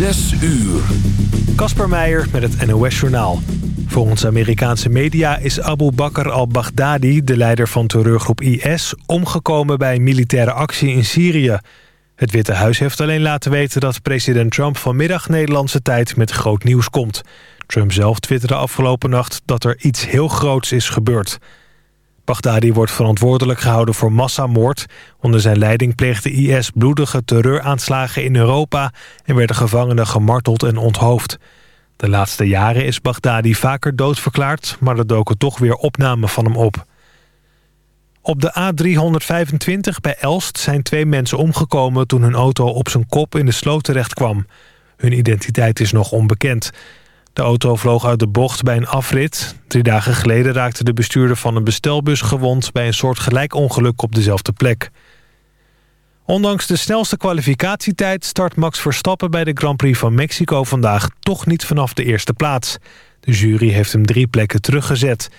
Zes uur. Kasper Meijer met het NOS-journaal. Volgens Amerikaanse media is Abu Bakr al-Baghdadi, de leider van terreurgroep IS... omgekomen bij een militaire actie in Syrië. Het Witte Huis heeft alleen laten weten dat president Trump vanmiddag Nederlandse tijd met groot nieuws komt. Trump zelf twitterde afgelopen nacht dat er iets heel groots is gebeurd. Baghdadi wordt verantwoordelijk gehouden voor massamoord. Onder zijn leiding pleegde IS bloedige terreuraanslagen in Europa... en werden gevangenen gemarteld en onthoofd. De laatste jaren is Baghdadi vaker doodverklaard... maar er doken toch weer opnamen van hem op. Op de A325 bij Elst zijn twee mensen omgekomen... toen hun auto op zijn kop in de sloot terecht kwam. Hun identiteit is nog onbekend... De auto vloog uit de bocht bij een afrit. Drie dagen geleden raakte de bestuurder van een bestelbus gewond... bij een soort gelijk ongeluk op dezelfde plek. Ondanks de snelste kwalificatietijd start Max Verstappen... bij de Grand Prix van Mexico vandaag toch niet vanaf de eerste plaats. De jury heeft hem drie plekken teruggezet.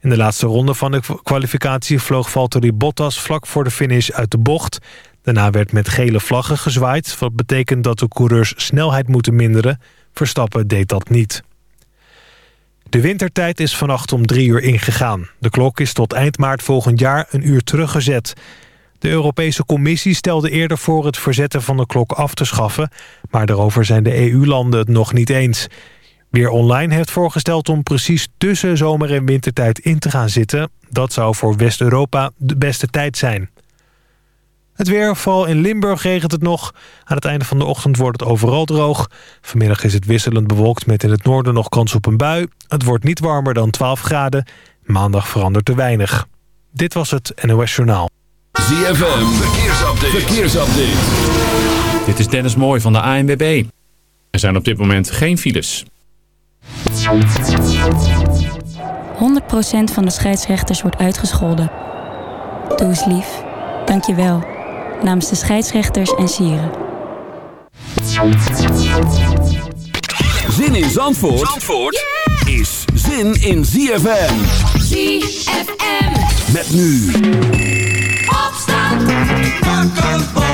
In de laatste ronde van de kwalificatie vloog Valtteri Bottas... vlak voor de finish uit de bocht. Daarna werd met gele vlaggen gezwaaid... wat betekent dat de coureurs snelheid moeten minderen... Verstappen deed dat niet. De wintertijd is vannacht om drie uur ingegaan. De klok is tot eind maart volgend jaar een uur teruggezet. De Europese Commissie stelde eerder voor het verzetten van de klok af te schaffen... maar daarover zijn de EU-landen het nog niet eens. Weer Online heeft voorgesteld om precies tussen zomer- en wintertijd in te gaan zitten. Dat zou voor West-Europa de beste tijd zijn. Het weer, vooral in Limburg regent het nog. Aan het einde van de ochtend wordt het overal droog. Vanmiddag is het wisselend bewolkt met in het noorden nog kans op een bui. Het wordt niet warmer dan 12 graden. Maandag verandert er weinig. Dit was het NOS Journaal. ZFM, verkeersupdate. verkeersupdate. Dit is Dennis Mooij van de ANWB. Er zijn op dit moment geen files. 100% van de scheidsrechters wordt uitgescholden. Doe eens lief. Dank je wel namens de scheidsrechters en sieren. Zin in Zandvoort, Zandvoort is zin in ZFM. ZFM. Met nu. Opstaan. Pakken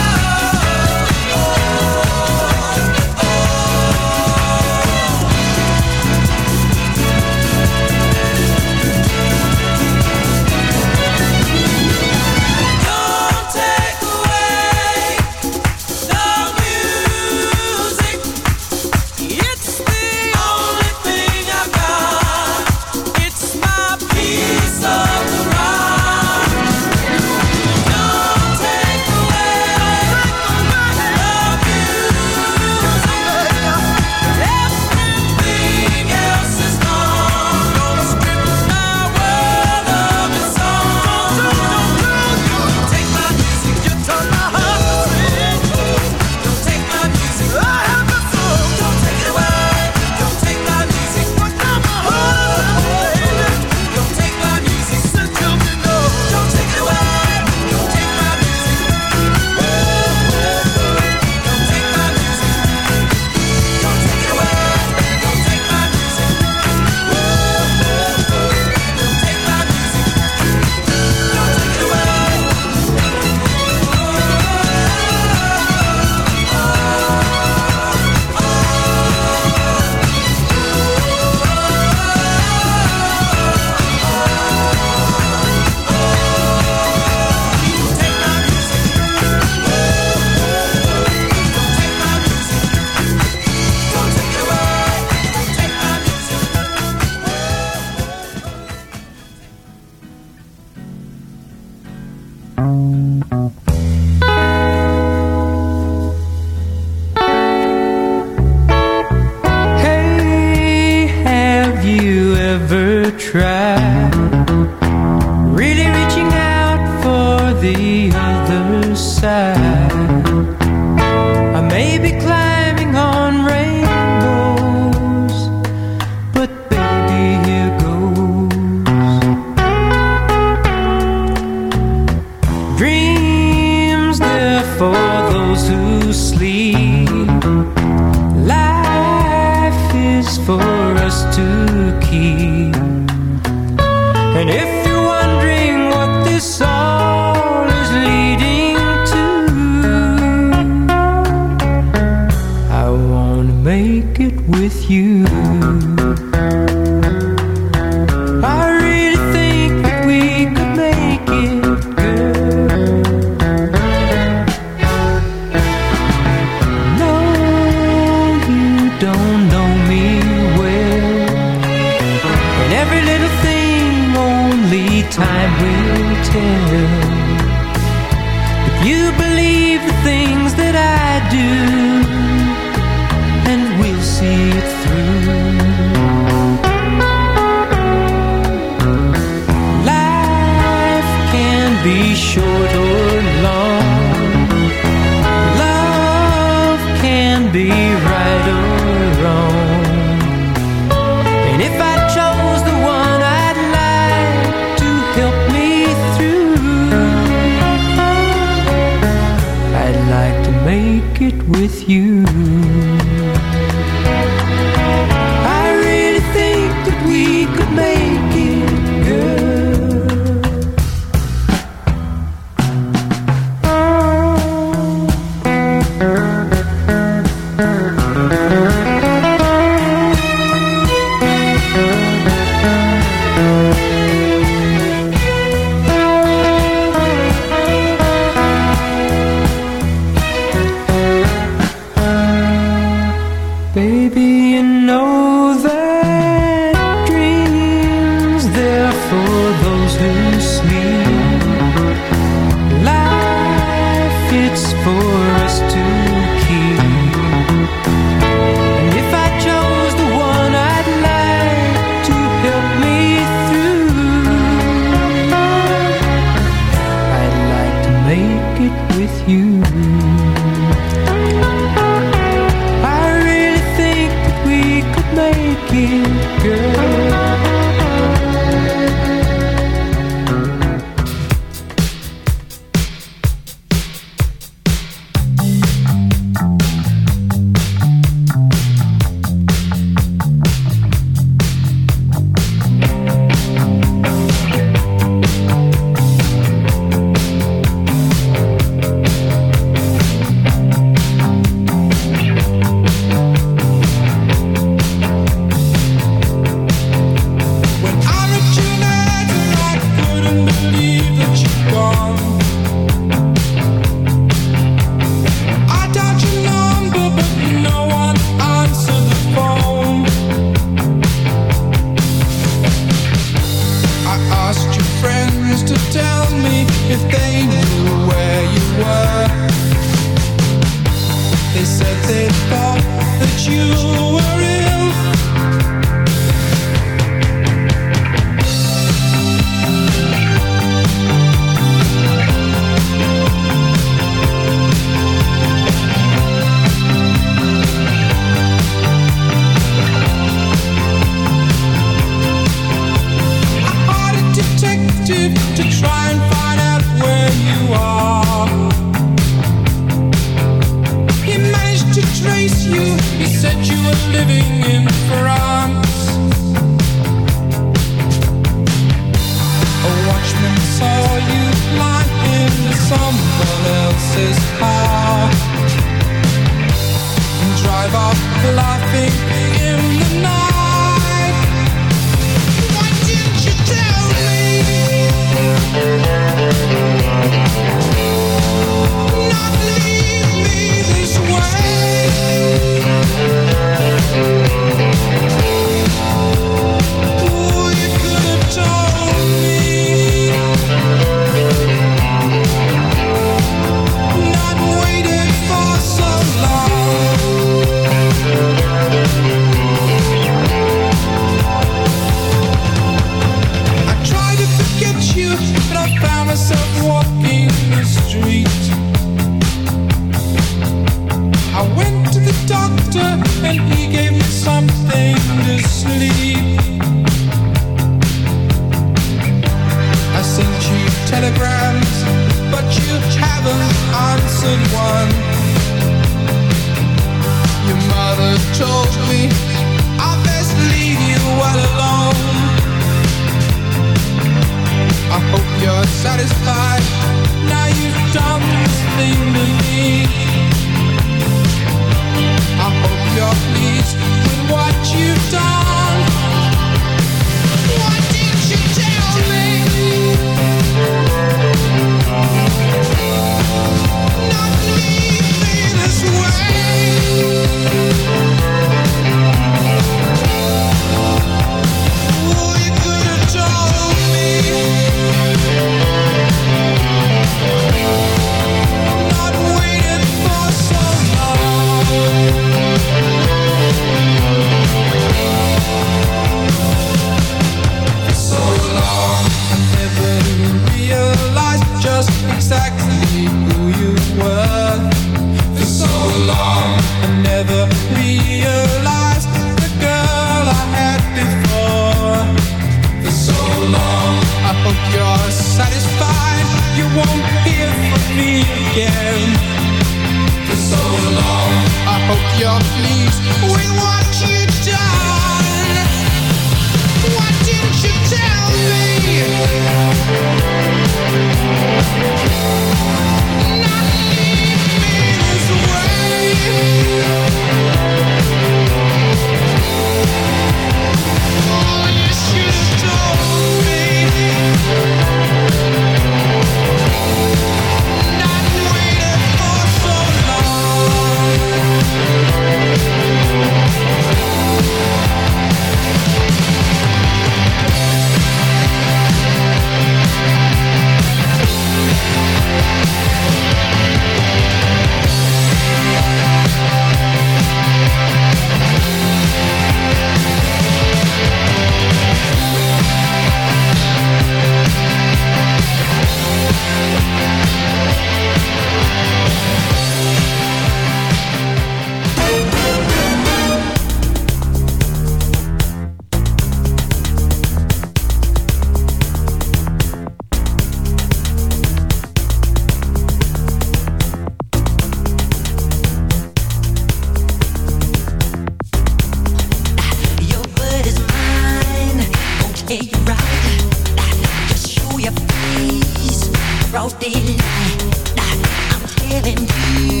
you.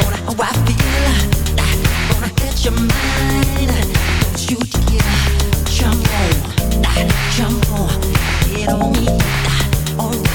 Wanna how I feel. Wanna your mind. Don't you dare jump on, jump on, get on me. Alright.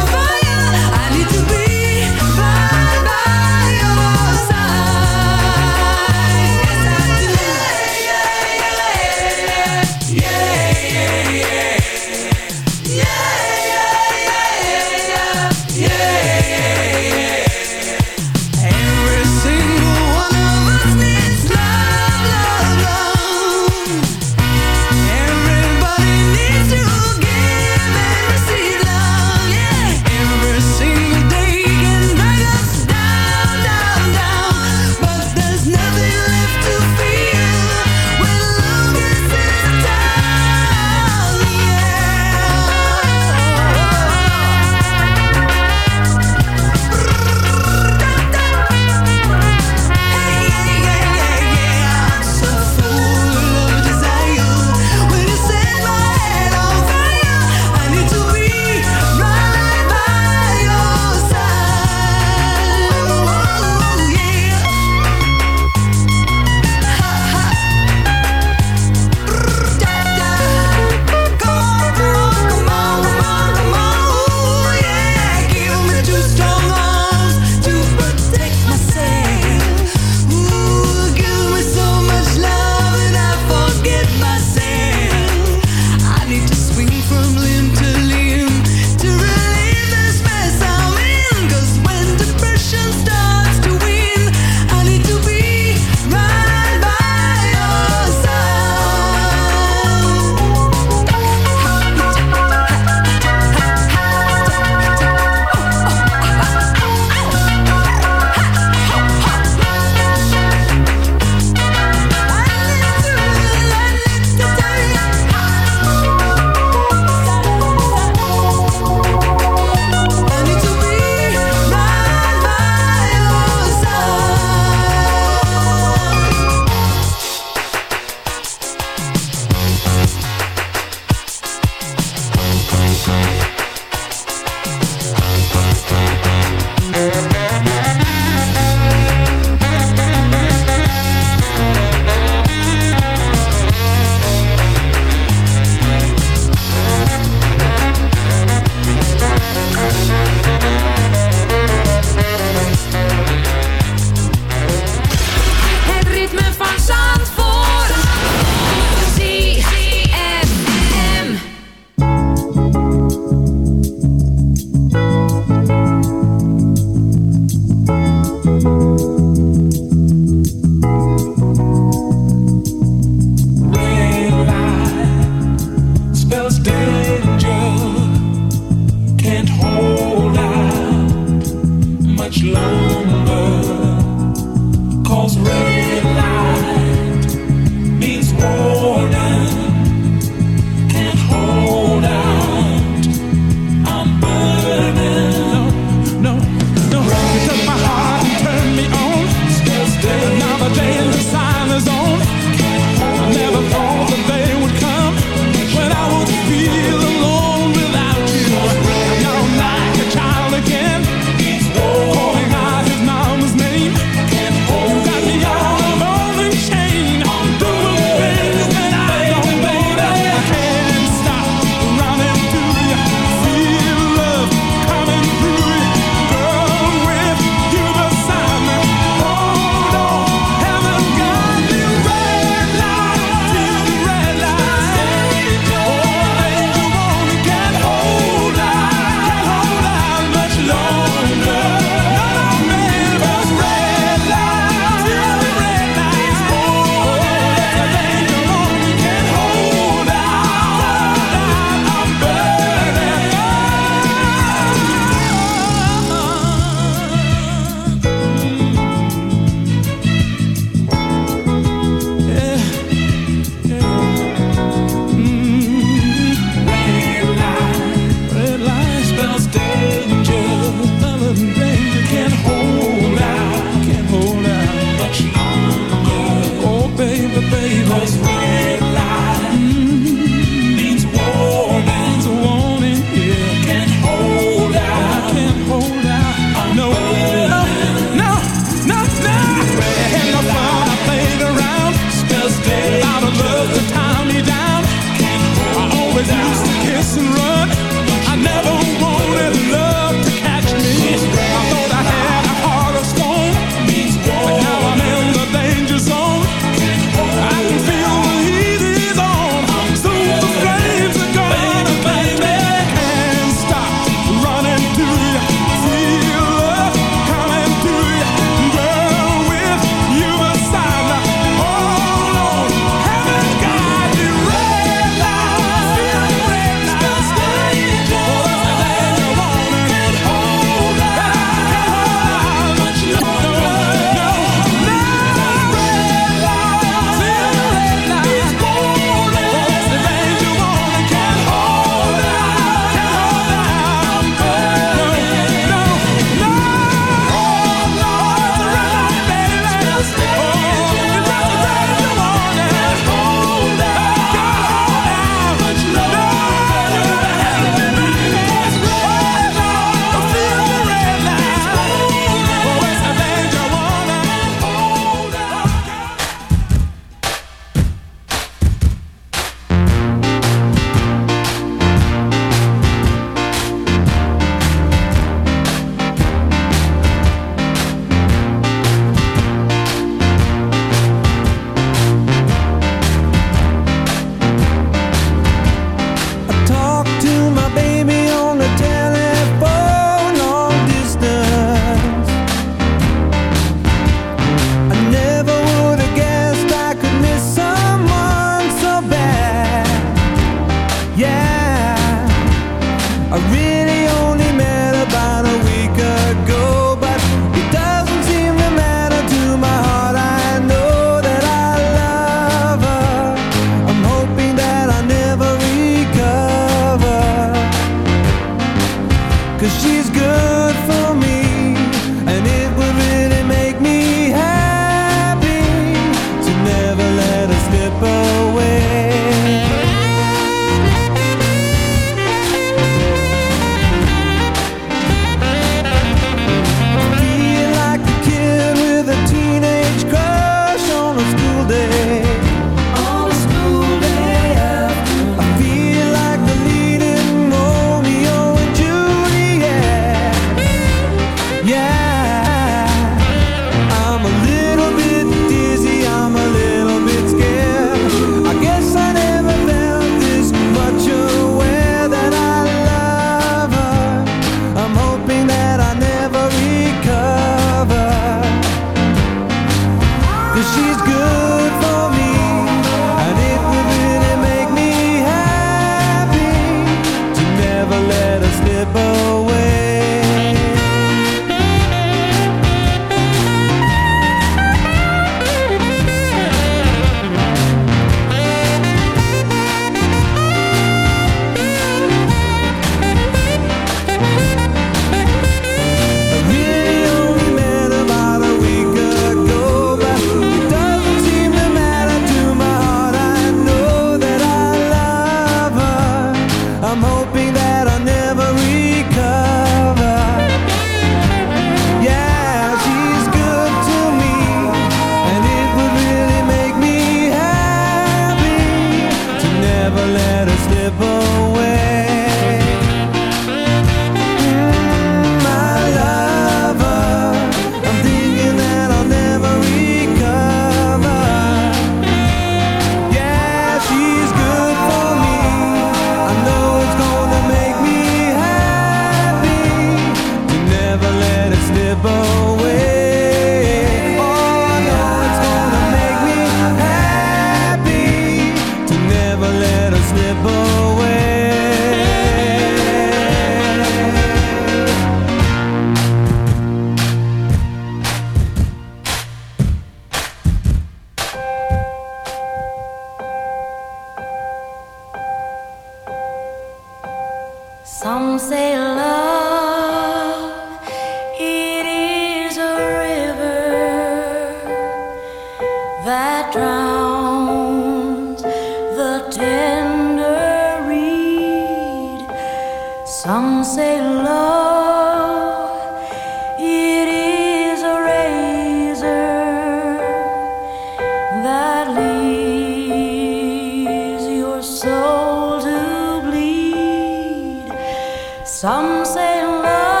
Some say love,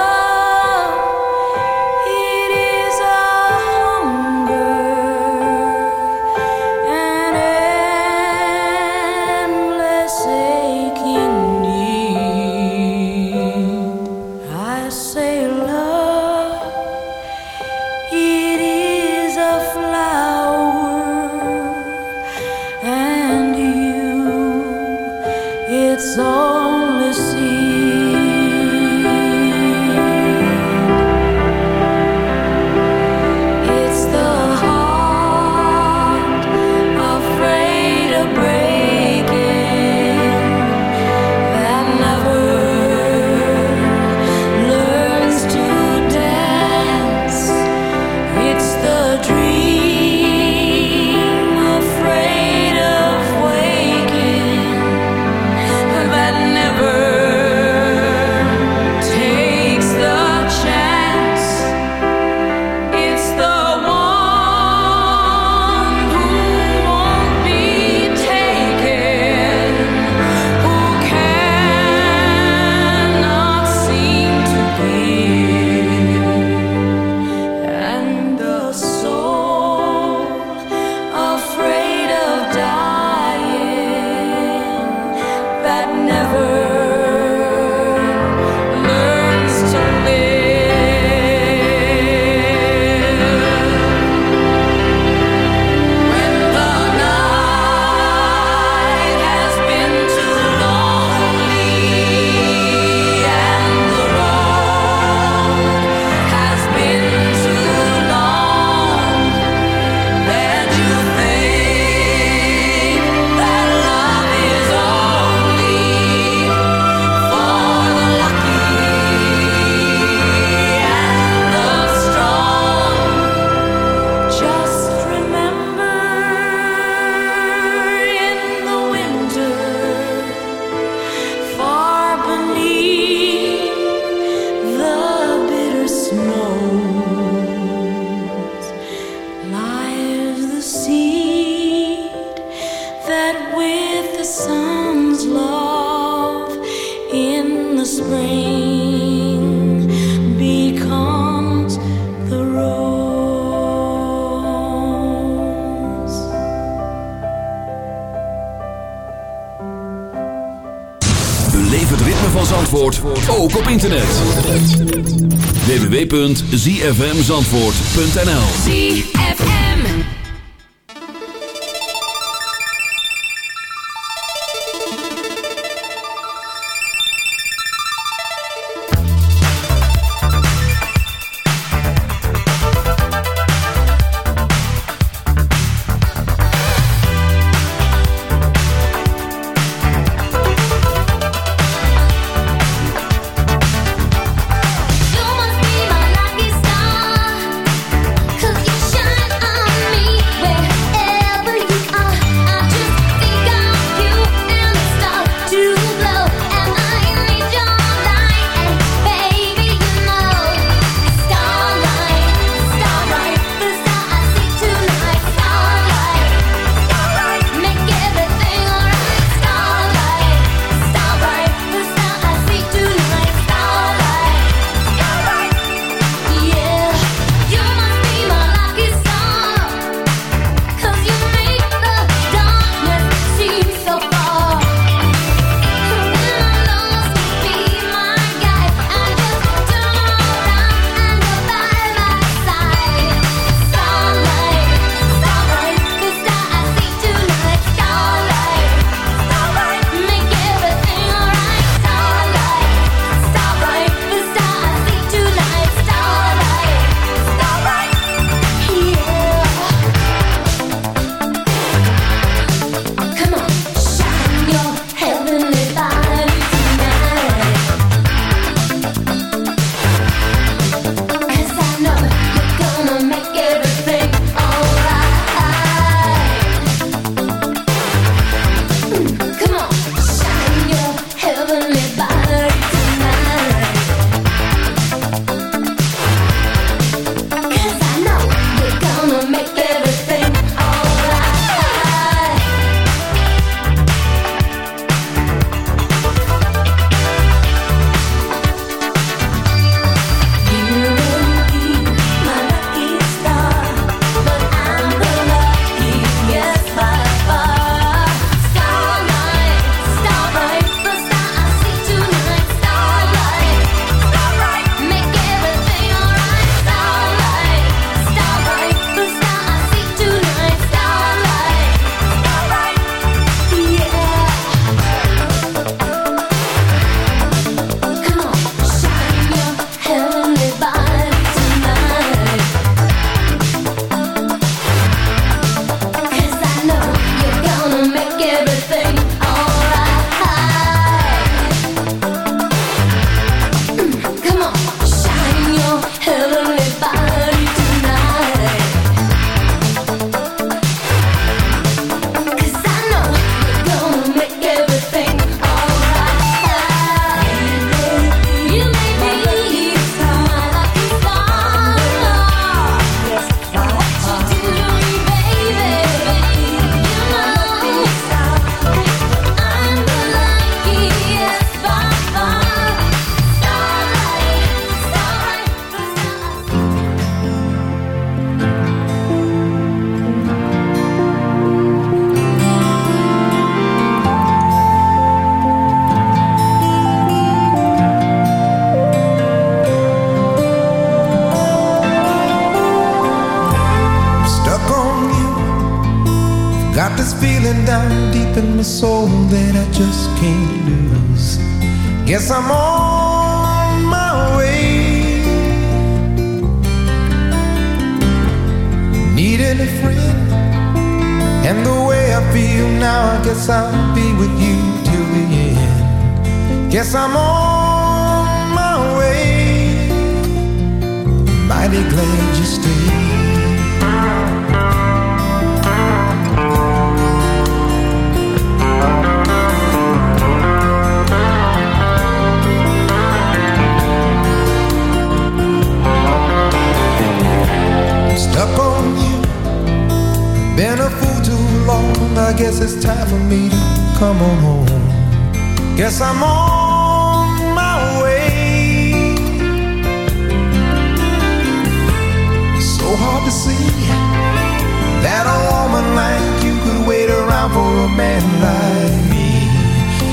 www.zfmzandvoort.nl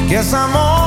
Guess I'm on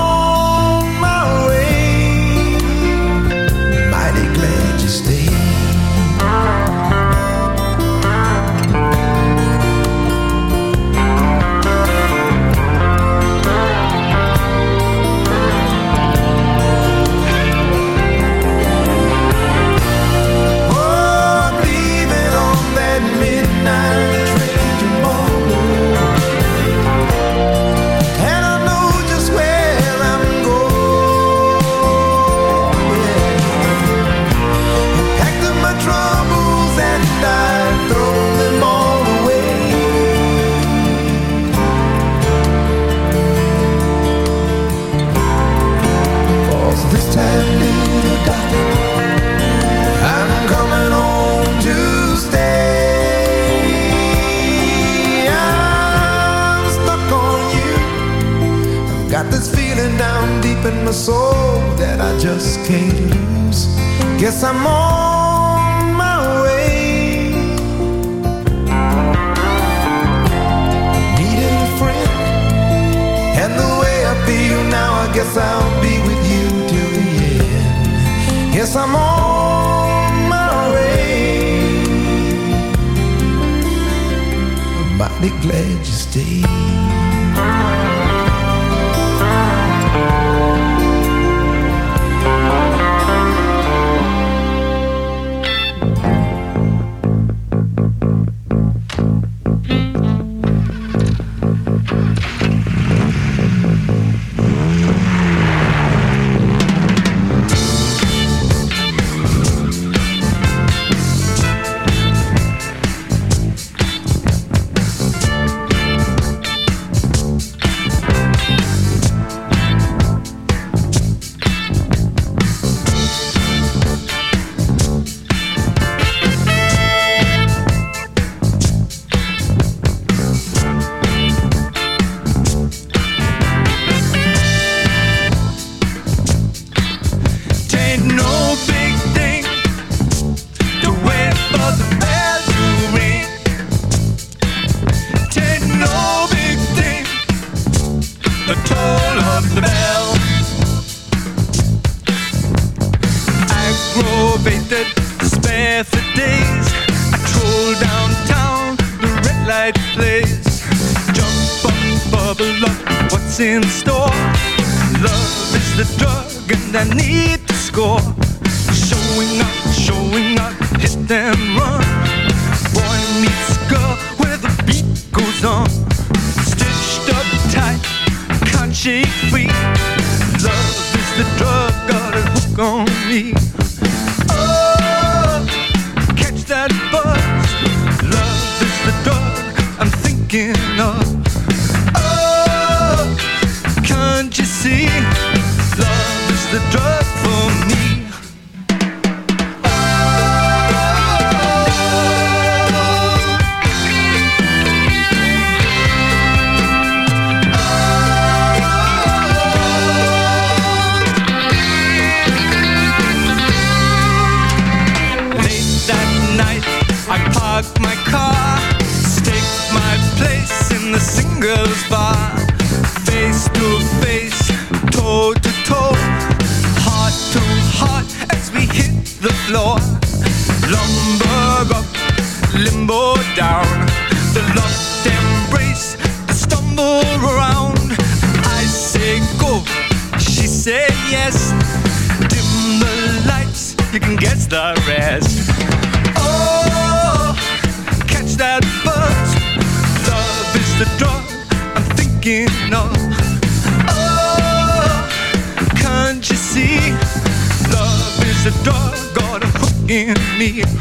me.